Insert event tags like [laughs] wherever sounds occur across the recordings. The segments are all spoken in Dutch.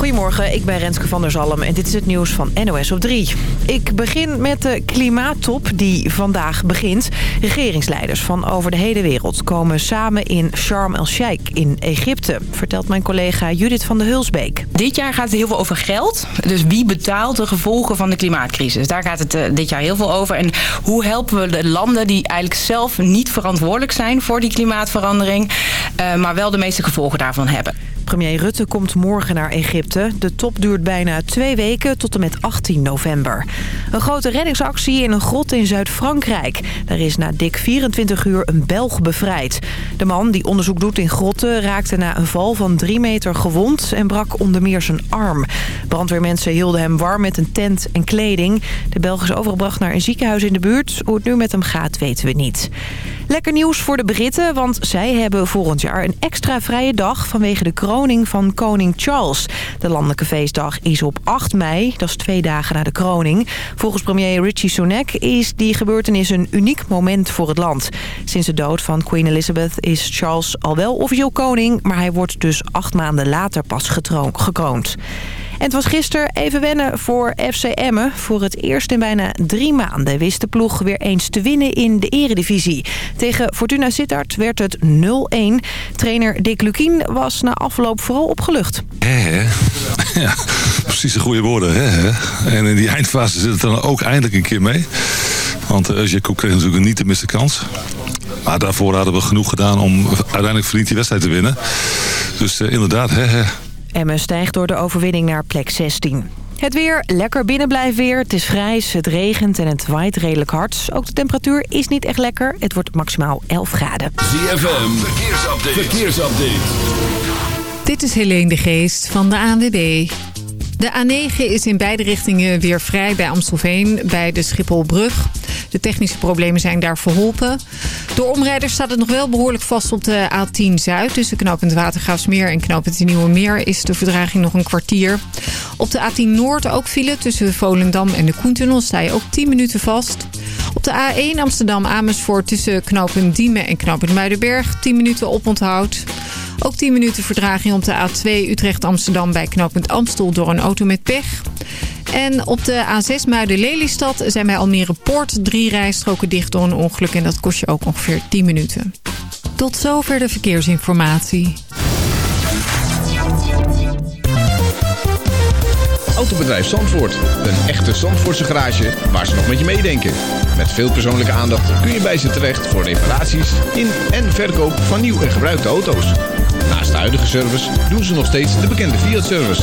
Goedemorgen, ik ben Renske van der Zalm en dit is het nieuws van NOS op 3. Ik begin met de klimaattop die vandaag begint. Regeringsleiders van over de hele wereld komen samen in Sharm el-Sheikh in Egypte... vertelt mijn collega Judith van der Hulsbeek. Dit jaar gaat het heel veel over geld. Dus wie betaalt de gevolgen van de klimaatcrisis? Daar gaat het uh, dit jaar heel veel over. En hoe helpen we de landen die eigenlijk zelf niet verantwoordelijk zijn voor die klimaatverandering... Uh, maar wel de meeste gevolgen daarvan hebben. Premier Rutte komt morgen naar Egypte. De top duurt bijna twee weken tot en met 18 november. Een grote reddingsactie in een grot in Zuid-Frankrijk. Daar is na dik 24 uur een Belg bevrijd. De man die onderzoek doet in grotten raakte na een val van 3 meter gewond... en brak onder meer zijn arm. Brandweermensen hielden hem warm met een tent en kleding. De Belg is overgebracht naar een ziekenhuis in de buurt. Hoe het nu met hem gaat weten we niet. Lekker nieuws voor de Britten, want zij hebben volgend jaar een extra vrije dag vanwege de kroning van koning Charles. De landelijke feestdag is op 8 mei, dat is twee dagen na de kroning. Volgens premier Richie Sunak is die gebeurtenis een uniek moment voor het land. Sinds de dood van Queen Elizabeth is Charles al wel officieel koning, maar hij wordt dus acht maanden later pas gekroond. En het was gisteren even wennen voor FC Emmen. Voor het eerst in bijna drie maanden wist de ploeg weer eens te winnen in de eredivisie. Tegen Fortuna Sittard werd het 0-1. Trainer Dick Lukien was na afloop vooral opgelucht. He. [laughs] Ja, precies de goede woorden. He. En in die eindfase zit het dan ook eindelijk een keer mee. Want Eusje kreeg natuurlijk niet te missen kans. Maar daarvoor hadden we genoeg gedaan om uiteindelijk verdiend die wedstrijd te winnen. Dus uh, inderdaad, hè, hè. Emmen stijgt door de overwinning naar plek 16. Het weer, lekker binnen blijven weer. Het is grijs, het regent en het waait redelijk hard. Ook de temperatuur is niet echt lekker. Het wordt maximaal 11 graden. ZFM, verkeersupdate. verkeersupdate. Dit is Helene de Geest van de ANWB. De A9 is in beide richtingen weer vrij bij Amstelveen, bij de Schipholbrug. De technische problemen zijn daar verholpen. Door omrijders staat het nog wel behoorlijk vast op de A10 Zuid. Tussen knooppunt Watergraafsmeer en knooppunt Nieuwe Meer is de verdraging nog een kwartier. Op de A10 Noord ook file tussen Volendam en de Koentunnel sta je ook 10 minuten vast. Op de A1 Amsterdam-Amersfoort tussen knooppunt Diemen en knooppunt Muidenberg 10 minuten oponthoud. Ook 10 minuten verdraging op de A2 Utrecht-Amsterdam bij knooppunt Amstel door een auto met pech. En op de A6 Muiden-Lelystad zijn bij Almere Poort drie rijstroken dicht door een ongeluk. En dat kost je ook ongeveer 10 minuten. Tot zover de verkeersinformatie. Autobedrijf Zandvoort. Een echte Zandvoortse garage waar ze nog met je meedenken. Met veel persoonlijke aandacht kun je bij ze terecht voor reparaties in en verkoop van nieuw en gebruikte auto's. Naast de huidige service doen ze nog steeds de bekende Fiat-service.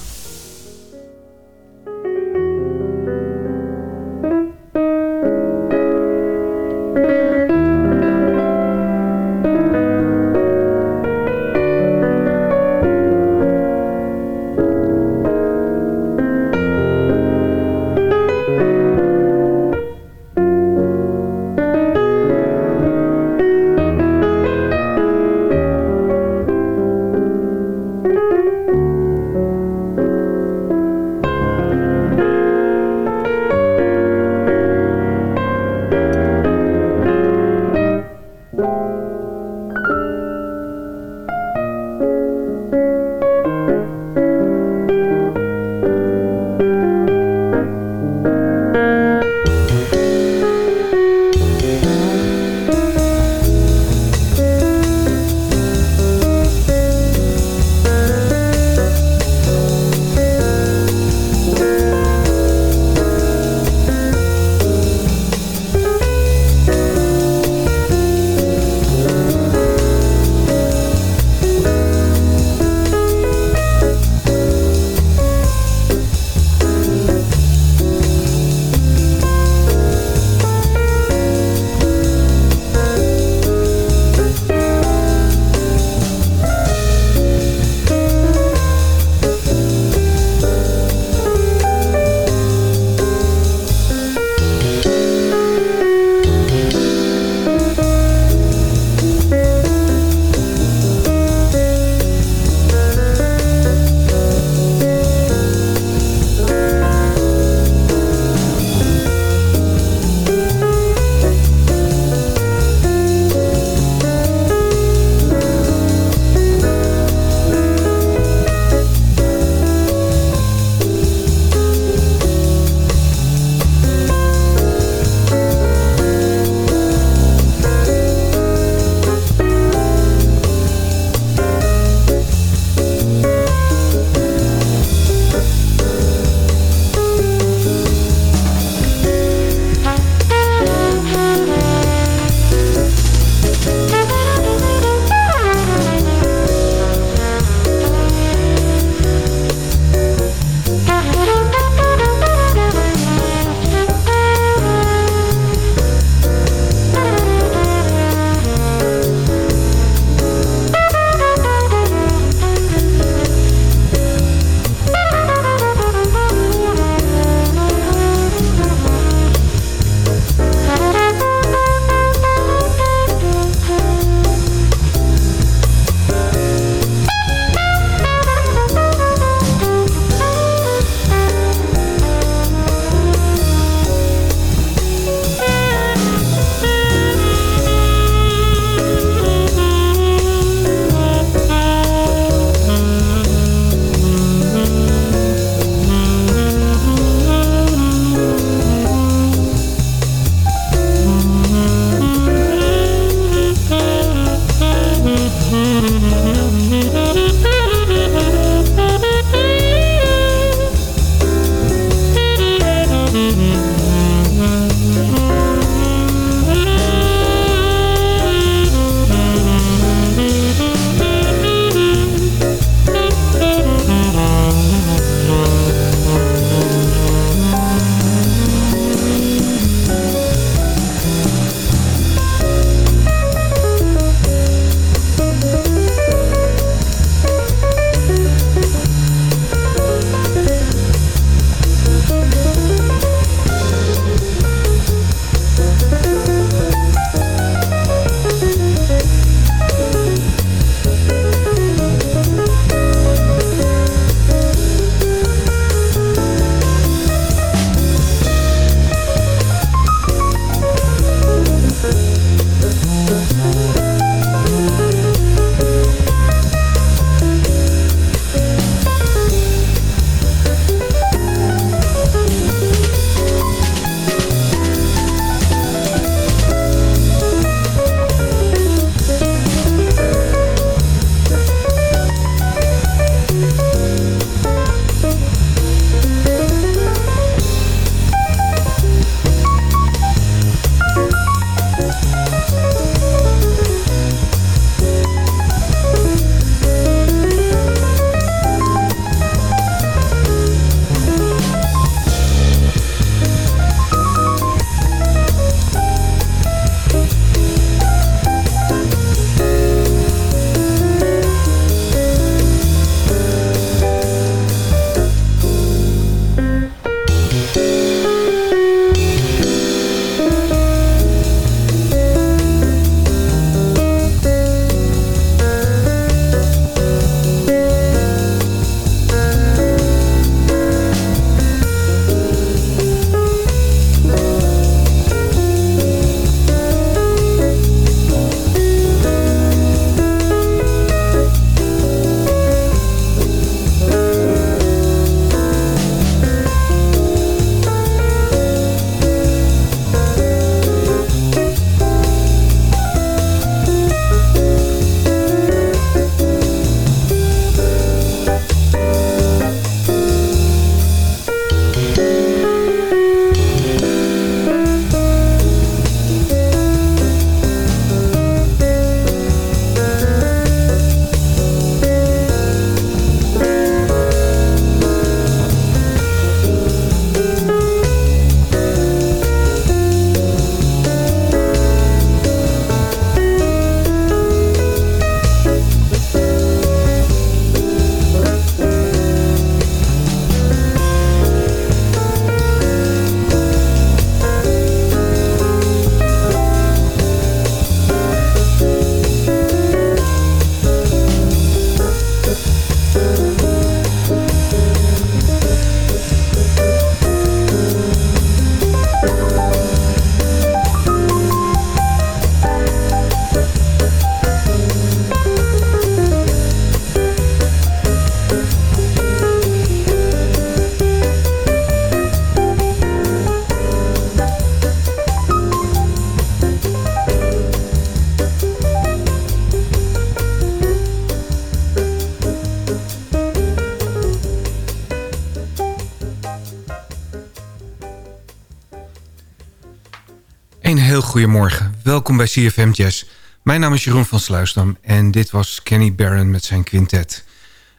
Goedemorgen. Welkom bij CFM Jazz. Mijn naam is Jeroen van Sluisdam en dit was Kenny Barron met zijn quintet.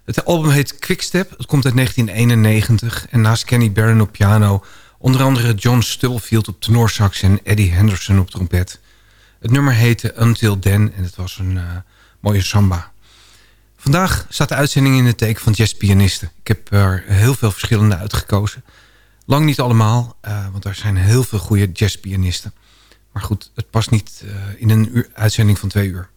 Het album heet Quickstep, het komt uit 1991... en naast Kenny Barron op piano... onder andere John Stubblefield op tenorsax en Eddie Henderson op trompet. Het nummer heette Until Then en het was een uh, mooie samba. Vandaag staat de uitzending in het teken van jazzpianisten. Ik heb er heel veel verschillende uitgekozen. Lang niet allemaal, uh, want er zijn heel veel goede jazzpianisten. Maar goed, het past niet uh, in een uitzending van twee uur.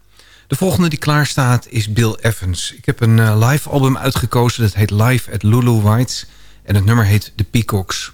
De volgende die klaar staat is Bill Evans. Ik heb een uh, live album uitgekozen. Dat heet Live at Lulu White's. En het nummer heet The Peacocks.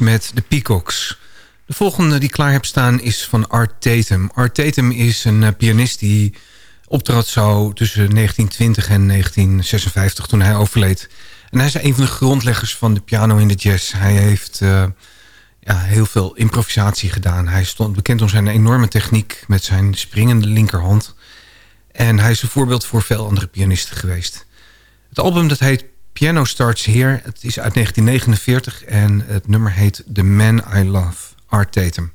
Met de Peacocks. De volgende die klaar heb staan is van Art Tatum. Art Tatum is een uh, pianist die optrad zo tussen 1920 en 1956 toen hij overleed. En hij is een van de grondleggers van de piano in de jazz. Hij heeft uh, ja, heel veel improvisatie gedaan. Hij stond bekend om zijn enorme techniek met zijn springende linkerhand. En hij is een voorbeeld voor veel andere pianisten geweest. Het album dat heet Piano Starts Here. Het is uit 1949 en het nummer heet The Man I Love, Art Tatum.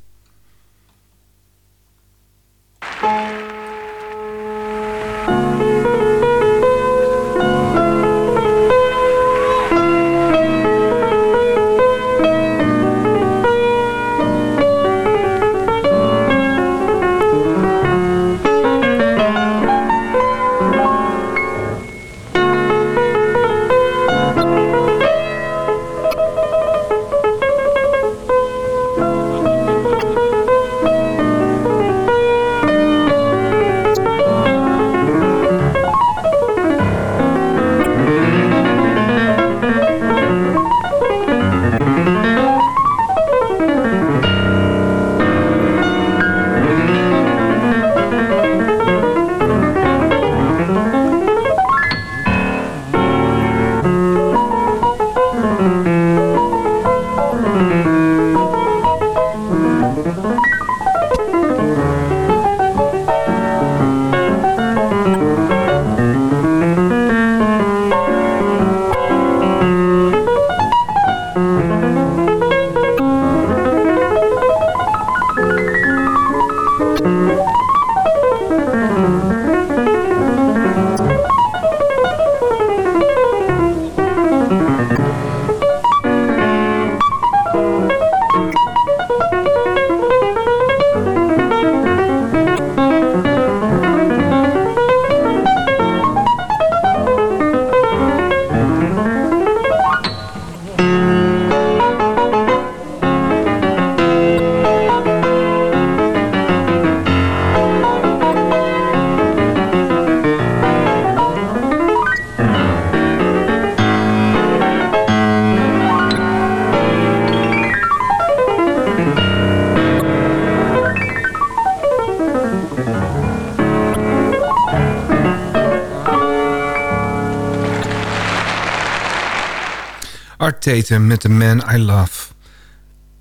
Met The Man I Love.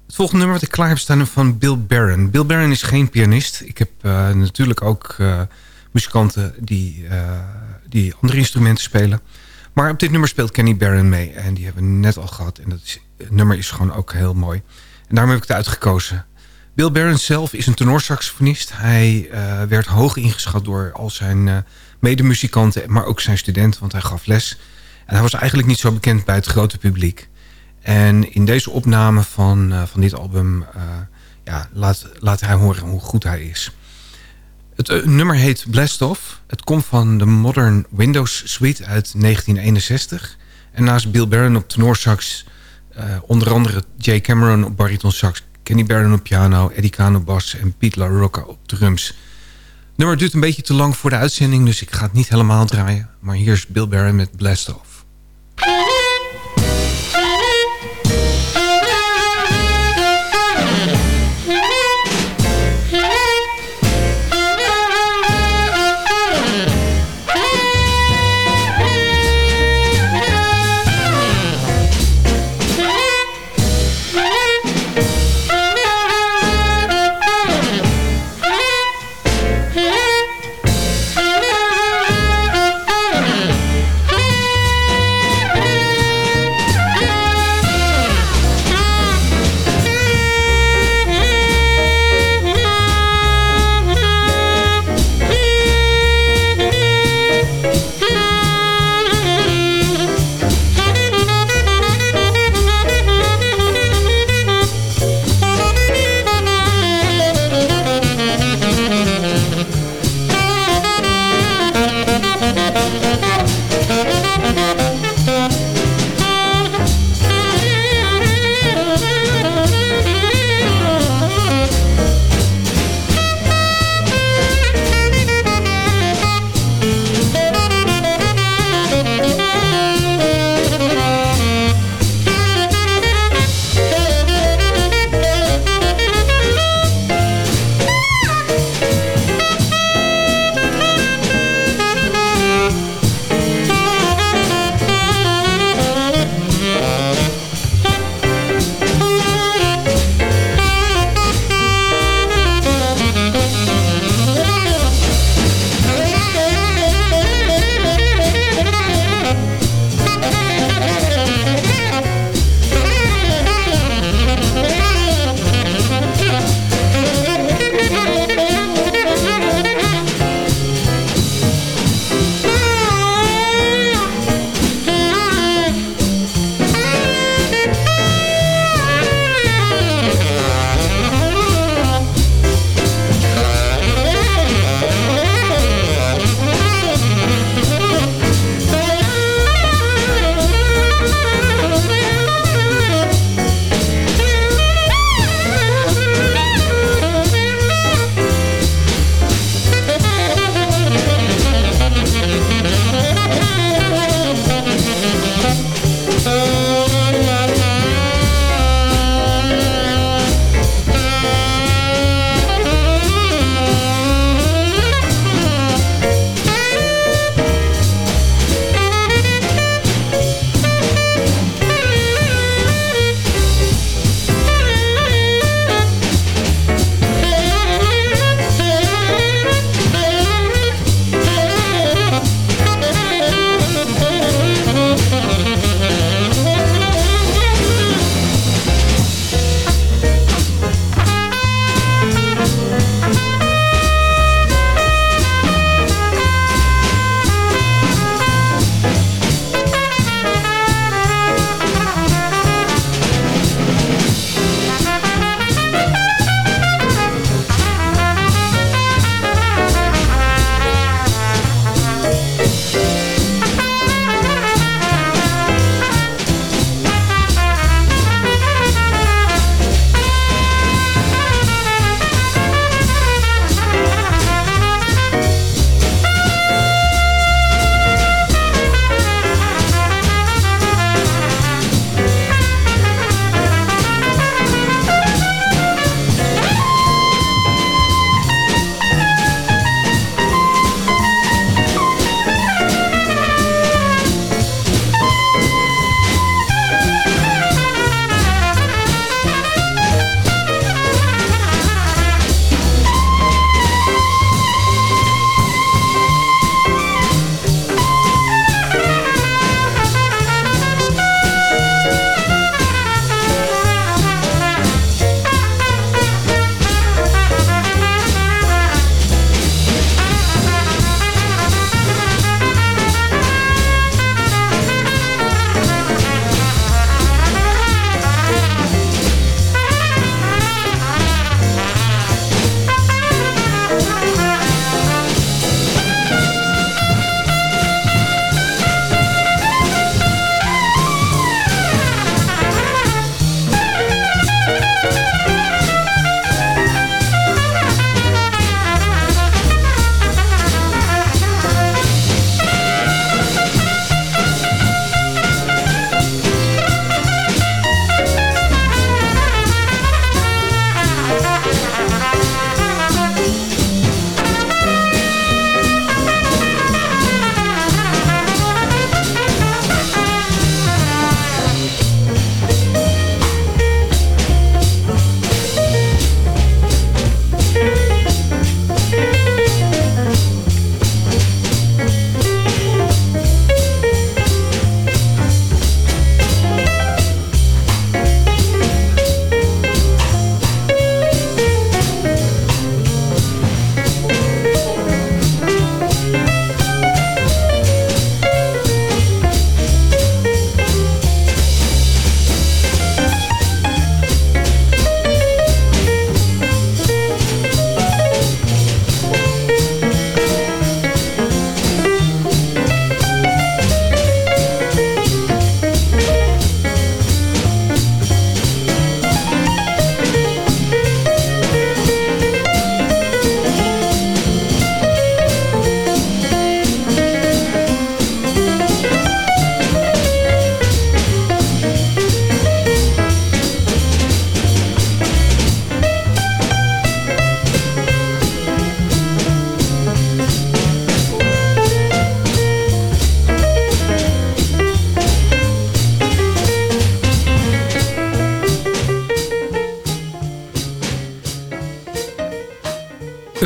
Het volgende nummer wat ik klaar heb staan van Bill Barron. Bill Barron is geen pianist. Ik heb uh, natuurlijk ook uh, muzikanten die, uh, die andere instrumenten spelen. Maar op dit nummer speelt Kenny Barron mee. En die hebben we net al gehad. En dat nummer is gewoon ook heel mooi. En daarom heb ik het uitgekozen. Bill Barron zelf is een tenorsaxofonist. Hij werd hoog ingeschat door al zijn medemuzikanten... maar ook zijn studenten, want hij gaf les... En hij was eigenlijk niet zo bekend bij het grote publiek. En in deze opname van, uh, van dit album uh, ja, laat, laat hij horen hoe goed hij is. Het uh, nummer heet Blast Off. Het komt van de Modern Windows Suite uit 1961. En naast Bill Barron op tenorsax... onder andere Jay Cameron op baritonsax... Kenny Barron op piano, Eddie Kano bas en Pete LaRocca op drums. Het nummer duurt een beetje te lang voor de uitzending... dus ik ga het niet helemaal draaien. Maar hier is Bill Barron met Blast Off.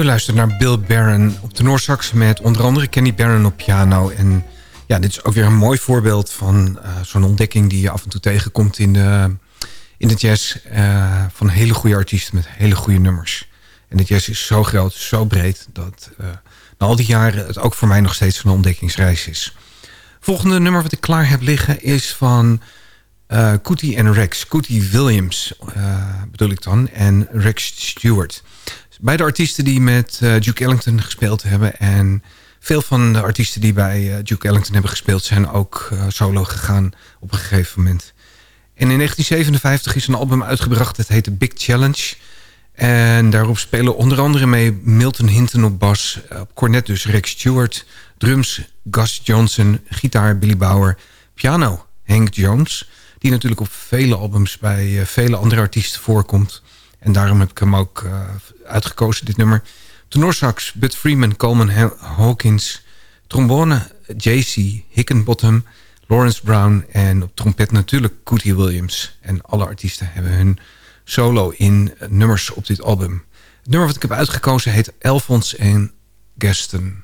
U luistert naar Bill Barron op de Noorsax met onder andere Kenny Barron op piano. En ja, dit is ook weer een mooi voorbeeld van uh, zo'n ontdekking die je af en toe tegenkomt in de, in de jazz. Uh, van hele goede artiesten met hele goede nummers. En de jazz is zo groot, zo breed dat uh, na al die jaren het ook voor mij nog steeds een ontdekkingsreis is. Volgende nummer wat ik klaar heb liggen is van uh, Cootie en Rex. Cootie Williams bedoel ik dan en Rex Stewart. Beide artiesten die met Duke Ellington gespeeld hebben en veel van de artiesten die bij Duke Ellington hebben gespeeld... zijn ook uh, solo gegaan op een gegeven moment. En in 1957 is een album uitgebracht. Het heet The Big Challenge. En daarop spelen onder andere mee Milton Hinton op bas... op cornet dus Rex Stewart, drums Gus Johnson... gitaar Billy Bauer, piano Hank Jones... die natuurlijk op vele albums bij vele andere artiesten voorkomt. En daarom heb ik hem ook uh, uitgekozen, dit nummer... Tenorsax, Bud Freeman, Coleman Hawkins. Trombone, J.C. Hickenbottom, Lawrence Brown. En op trompet natuurlijk Cootie Williams. En alle artiesten hebben hun solo in nummers op dit album. Het nummer wat ik heb uitgekozen heet Alphonse en Gaston.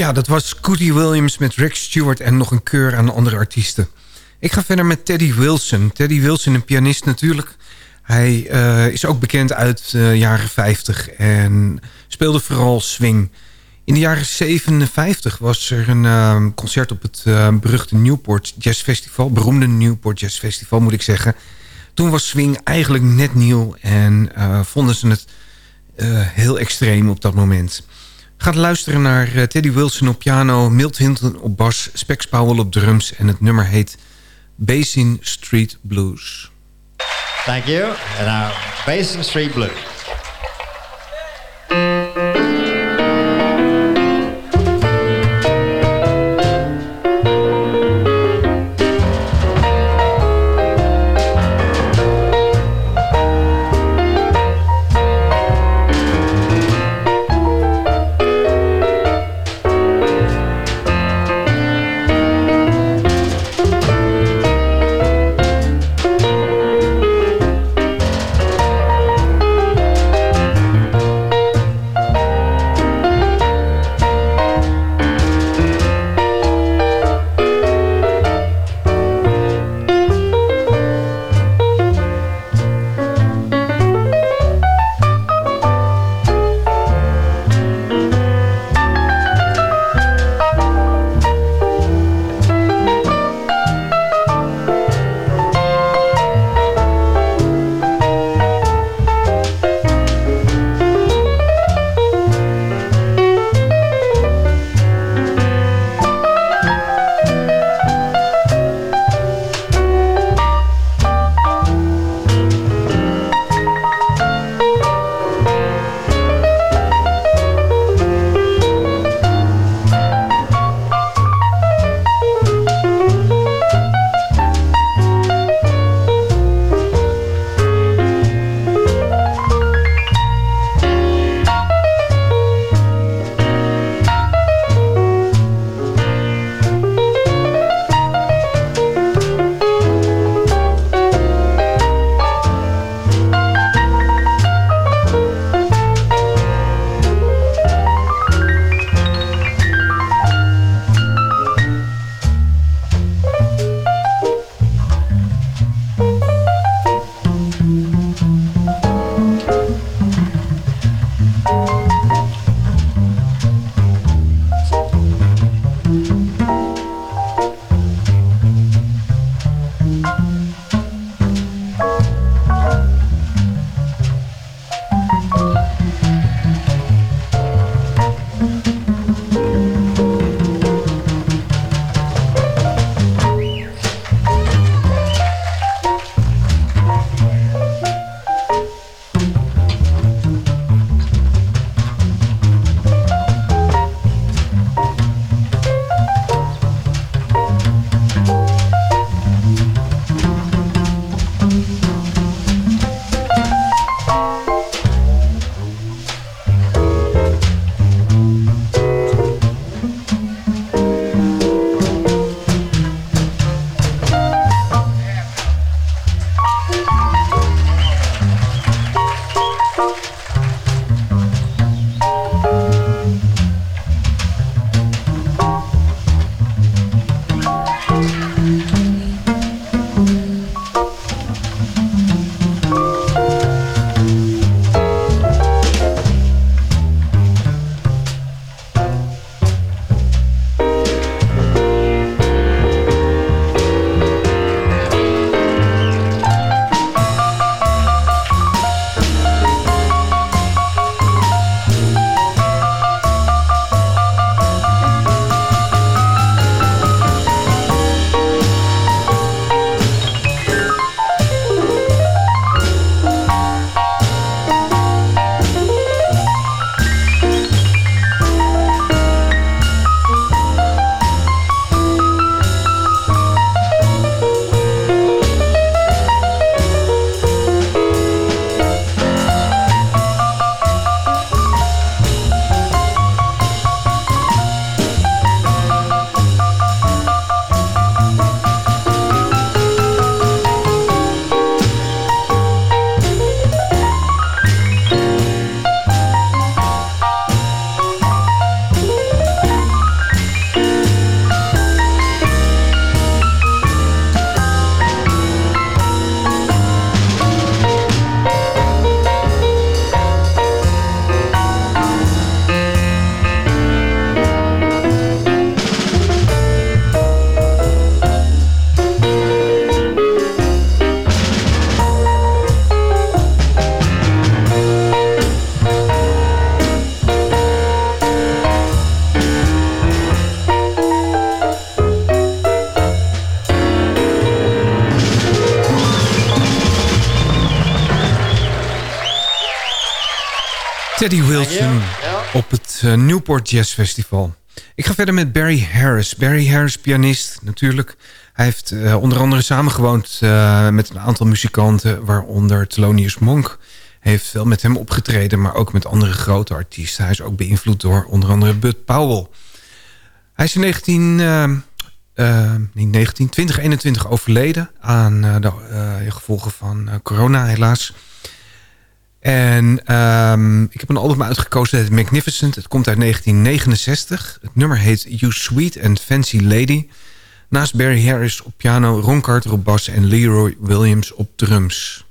Ja, dat was Scooty Williams met Rick Stewart en nog een keur aan andere artiesten. Ik ga verder met Teddy Wilson. Teddy Wilson, een pianist natuurlijk. Hij uh, is ook bekend uit de uh, jaren 50 en speelde vooral swing. In de jaren 57 was er een uh, concert op het beruchte Newport Jazz Festival. Beroemde Newport Jazz Festival moet ik zeggen. Toen was swing eigenlijk net nieuw en vonden ze het heel extreem op dat moment gaat luisteren naar uh, Teddy Wilson op piano... Milt Hinton op bas, Spex Powell op drums... en het nummer heet Basin Street Blues. Thank you. And now Basin Street Blues. Op het uh, Newport Jazz Festival. Ik ga verder met Barry Harris. Barry Harris, pianist natuurlijk. Hij heeft uh, onder andere samengewoond uh, met een aantal muzikanten... waaronder Thelonious Monk heeft wel met hem opgetreden... maar ook met andere grote artiesten. Hij is ook beïnvloed door onder andere Bud Powell. Hij is in 19, uh, 19 2021 overleden... aan de gevolgen van corona helaas... En um, ik heb een album uitgekozen, het Magnificent. Het komt uit 1969. Het nummer heet You Sweet and Fancy Lady. Naast Barry Harris op piano, Ron Carter op bas... en Leroy Williams op drums.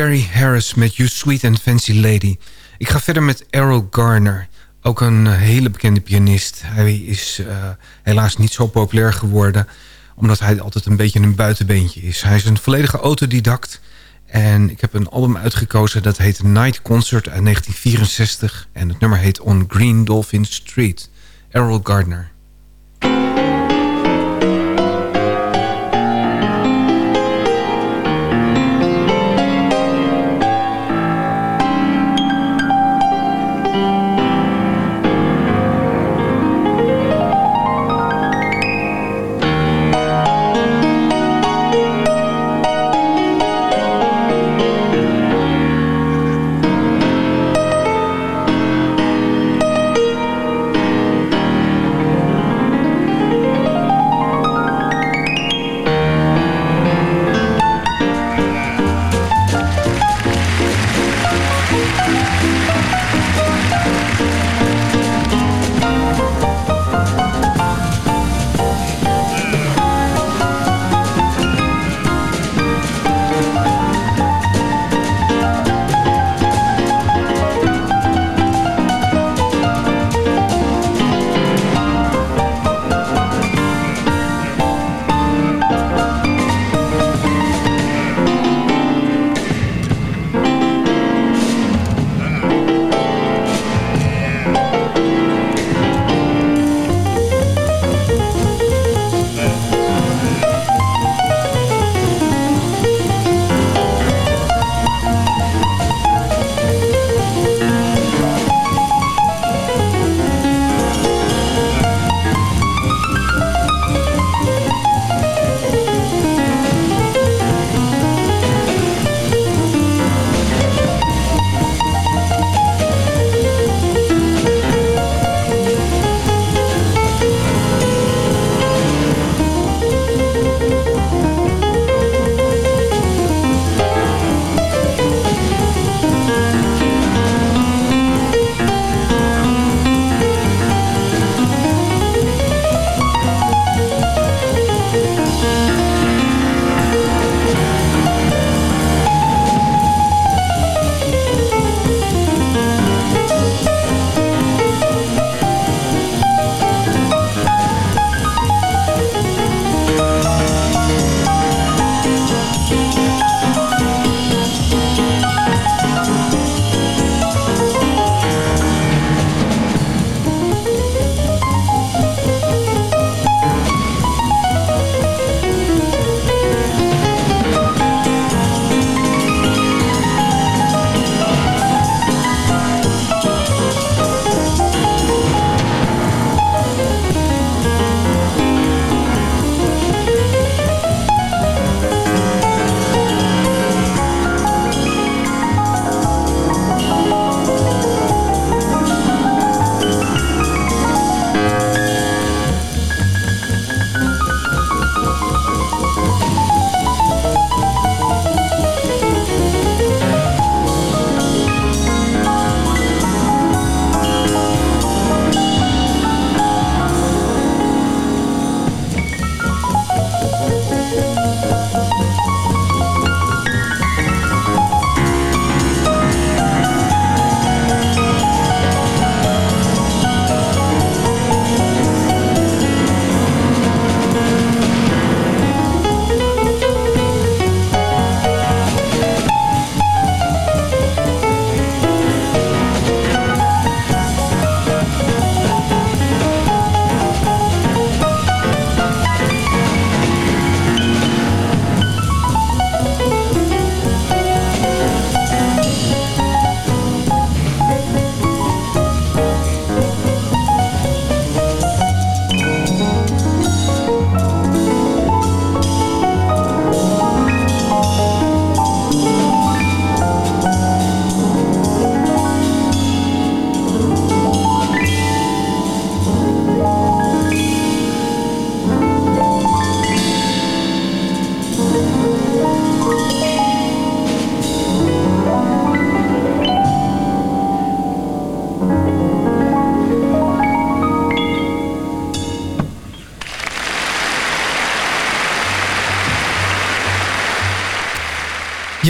Barry Harris met You Sweet and Fancy Lady. Ik ga verder met Errol Garner. Ook een eh, hele bekende pianist. Hij is uh, helaas niet zo populair geworden... omdat hij altijd een beetje een buitenbeentje is. Hij is een volledige autodidact... En ik heb een album uitgekozen dat heet Night Concert uit 1964. En het nummer heet On Green Dolphin Street. Errol Gardner.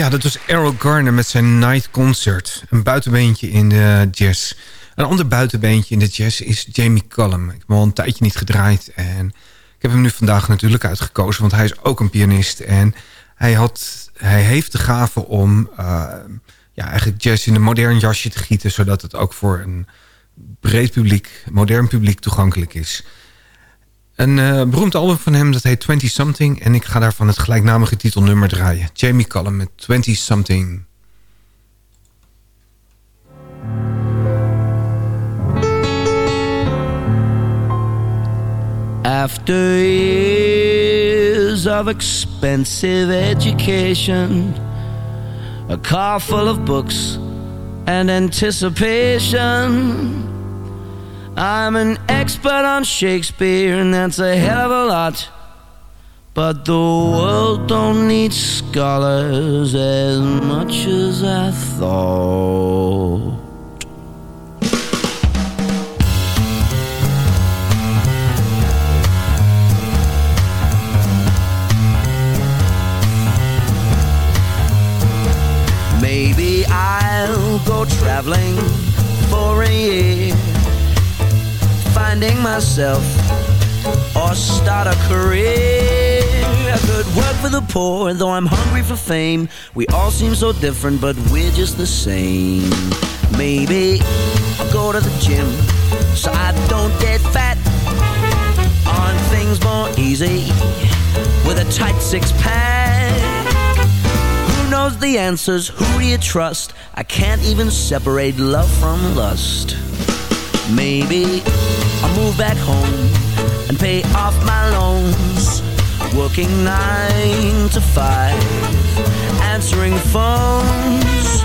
Ja, dat was Errol Garner met zijn Night Concert. Een buitenbeentje in de jazz. Een ander buitenbeentje in de jazz is Jamie Cullum. Ik heb hem al een tijdje niet gedraaid. En ik heb hem nu vandaag natuurlijk uitgekozen. Want hij is ook een pianist. En Hij, had, hij heeft de gave om uh, ja, eigenlijk jazz in een modern jasje te gieten... zodat het ook voor een breed publiek, modern publiek toegankelijk is. Een uh, beroemd album van hem, dat heet 20 Something... en ik ga daarvan het gelijknamige titelnummer draaien. Jamie Cullum met 20 Something... After years of expensive education, a car full of books and anticipation, I'm an expert on Shakespeare, and that's a hell of a lot. But the world don't need scholars as much as I thought. Poor, though I'm hungry for fame. We all seem so different, but we're just the same. Maybe I'll go to the gym so I don't get fat on things more easy with a tight six pack. Who knows the answers? Who do you trust? I can't even separate love from lust. Maybe I'll move back home and pay off my loans. Working nine to five, answering phones.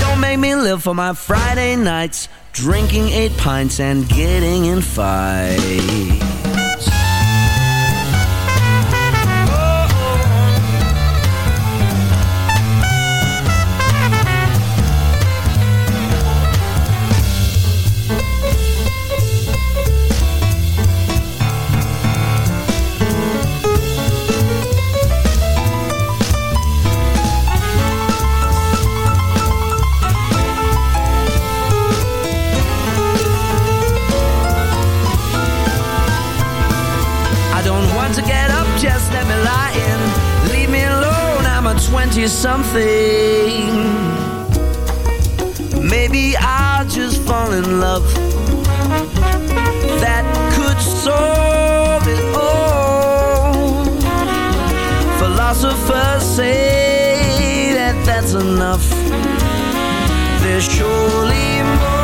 Don't make me live for my Friday nights, drinking eight pints and getting in fights. 20 something. Maybe I'll just fall in love. That could solve it all. Philosophers say that that's enough. There surely must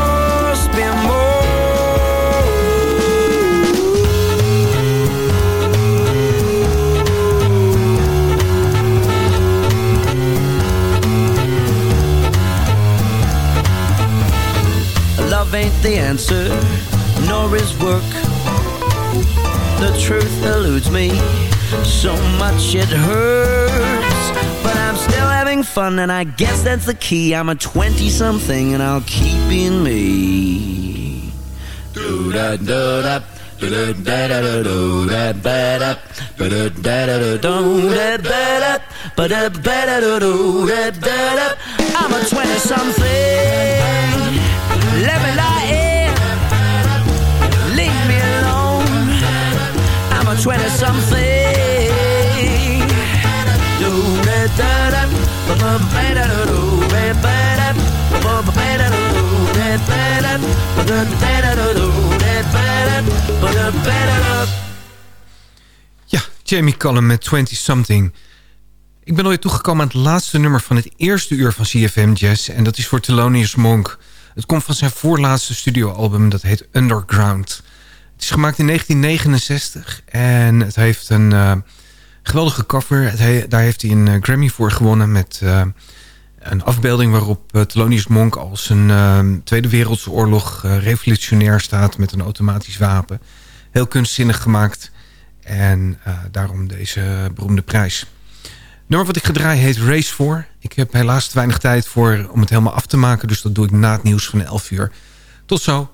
the answer, nor is work. The truth eludes me, so much it hurts. But I'm still having fun, and I guess that's the key. I'm a 20 something, and I'll keep being me. Do da do da. I'm a 20 something. 20 something. Ja, Jamie Cullum met 20 Something. Ik ben alweer toegekomen aan het laatste nummer van het eerste uur van CFM Jazz. En dat is voor Thelonious Monk. Het komt van zijn voorlaatste studioalbum, dat heet Underground. Is gemaakt in 1969 en het heeft een uh, geweldige cover. Het he daar heeft hij een uh, Grammy voor gewonnen met uh, een afbeelding... waarop Thelonious Monk als een Tweede Wereldoorlog revolutionair staat... met een automatisch wapen. Heel kunstzinnig gemaakt en daarom deze beroemde prijs. Nummer wat ik gedraai heet Race 4. Ik heb helaas te weinig tijd voor om het helemaal af te maken. Dus dat doe ik na het nieuws van 11 uur. Tot zo.